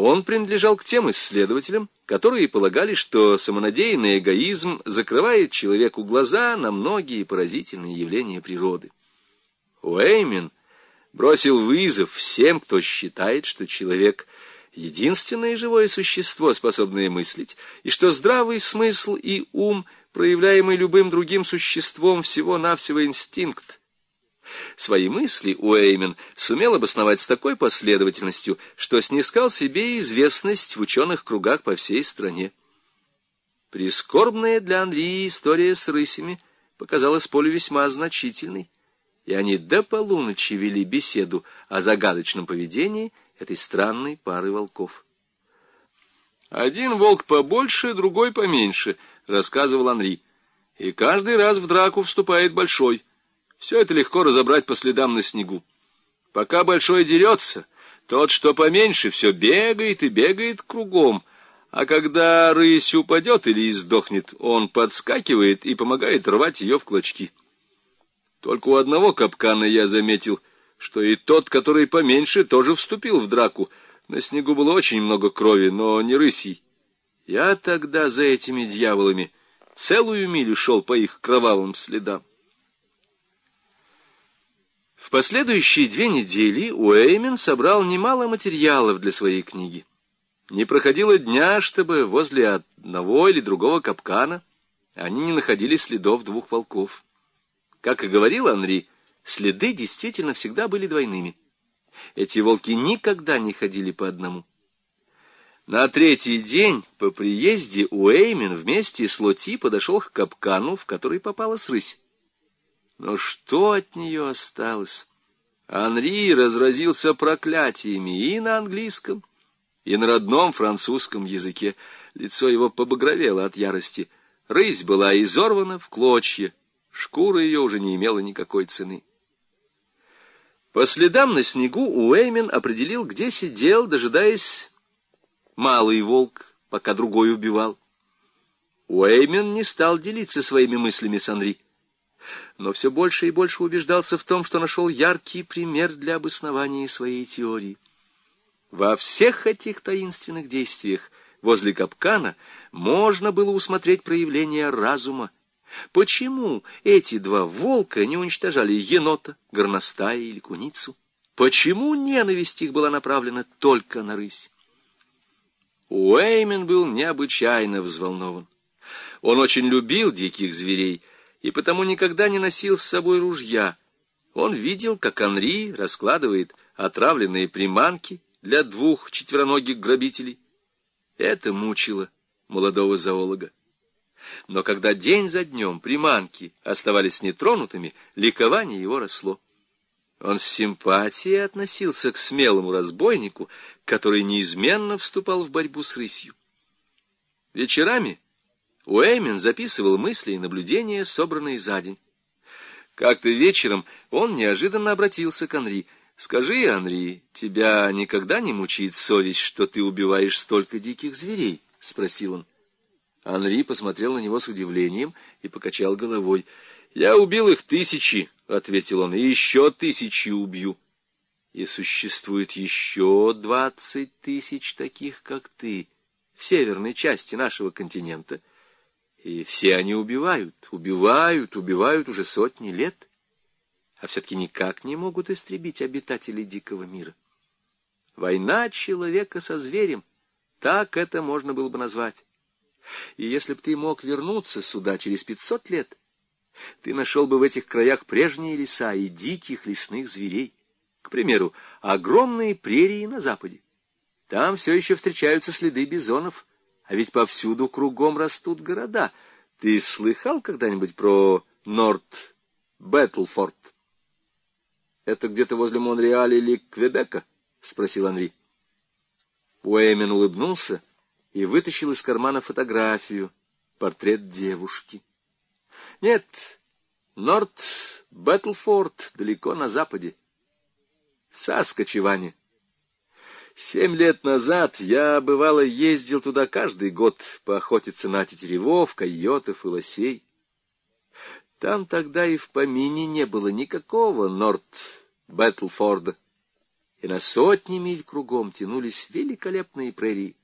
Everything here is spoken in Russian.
Он принадлежал к тем исследователям, которые полагали, что самонадеянный эгоизм закрывает человеку глаза на многие поразительные явления природы. Уэймен бросил вызов всем, кто считает, что человек — единственное живое существо, способное мыслить, и что здравый смысл и ум, проявляемый любым другим существом, всего-навсего инстинкт, Свои мысли Уэймен сумел обосновать с такой последовательностью, что снискал себе известность в ученых кругах по всей стране. Прискорбная для Андрея история с рысями показалась Полю весьма значительной, и они до полуночи вели беседу о загадочном поведении этой странной пары волков. «Один волк побольше, другой поменьше», — рассказывал Анри, — «и каждый раз в драку вступает большой». Все это легко разобрать по следам на снегу. Пока большой дерется, тот, что поменьше, все бегает и бегает кругом, а когда рысь упадет или издохнет, он подскакивает и помогает рвать ее в клочки. Только у одного капкана я заметил, что и тот, который поменьше, тоже вступил в драку. На снегу было очень много крови, но не рысей. Я тогда за этими дьяволами целую милю шел по их кровавым следам. В последующие две недели Уэймен собрал немало материалов для своей книги. Не проходило дня, чтобы возле одного или другого капкана они не находили следов двух волков. Как и говорил Анри, следы действительно всегда были двойными. Эти волки никогда не ходили по одному. На третий день по приезде Уэймен вместе с Лоти подошел к капкану, в который попалась рысь. Но что от нее осталось? Анри разразился проклятиями и на английском, и на родном французском языке. Лицо его побагровело от ярости. Рысь была изорвана в клочья, шкура ее уже не имела никакой цены. По следам на снегу Уэймен определил, где сидел, дожидаясь малый волк, пока другой убивал. Уэймен не стал делиться своими мыслями с Анри но все больше и больше убеждался в том, что нашел яркий пример для обоснования своей теории. Во всех этих таинственных действиях возле капкана можно было усмотреть проявление разума. Почему эти два волка не уничтожали енота, горностая или куницу? Почему ненависть их была направлена только на рысь? Уэймен был необычайно взволнован. Он очень любил диких зверей — и потому никогда не носил с собой ружья. Он видел, как Анри раскладывает отравленные приманки для двух четвероногих грабителей. Это мучило молодого зоолога. Но когда день за днем приманки оставались нетронутыми, ликование его росло. Он с симпатией относился к смелому разбойнику, который неизменно вступал в борьбу с рысью. Вечерами Уэймен записывал мысли и наблюдения, собранные за день. Как-то вечером он неожиданно обратился к Анри. «Скажи, Анри, тебя никогда не мучает совесть, что ты убиваешь столько диких зверей?» — спросил он. Анри посмотрел на него с удивлением и покачал головой. «Я убил их тысячи», — ответил он, — «и еще тысячи убью». «И существует еще двадцать тысяч таких, как ты, в северной части нашего континента». И все они убивают, убивают, убивают уже сотни лет, а все-таки никак не могут истребить обитателей дикого мира. Война человека со зверем, так это можно было бы назвать. И если бы ты мог вернуться сюда через пятьсот лет, ты нашел бы в этих краях прежние леса и диких лесных зверей. К примеру, огромные прерии на западе. Там все еще встречаются следы бизонов, а ведь повсюду кругом растут города. Ты слыхал когда-нибудь про Норт Бэтлфорд? Это где-то возле Монреаля или Квебека? Спросил Анри. Уэймен улыбнулся и вытащил из кармана фотографию, портрет девушки. Нет, Норт Бэтлфорд далеко на западе, в Саскачеване. Семь лет назад я, бывало, ездил туда каждый год поохотиться на тетеревов, койотов и лосей. Там тогда и в помине не было никакого Норт Бэтлфорда. и на сотни миль кругом тянулись великолепные прерии.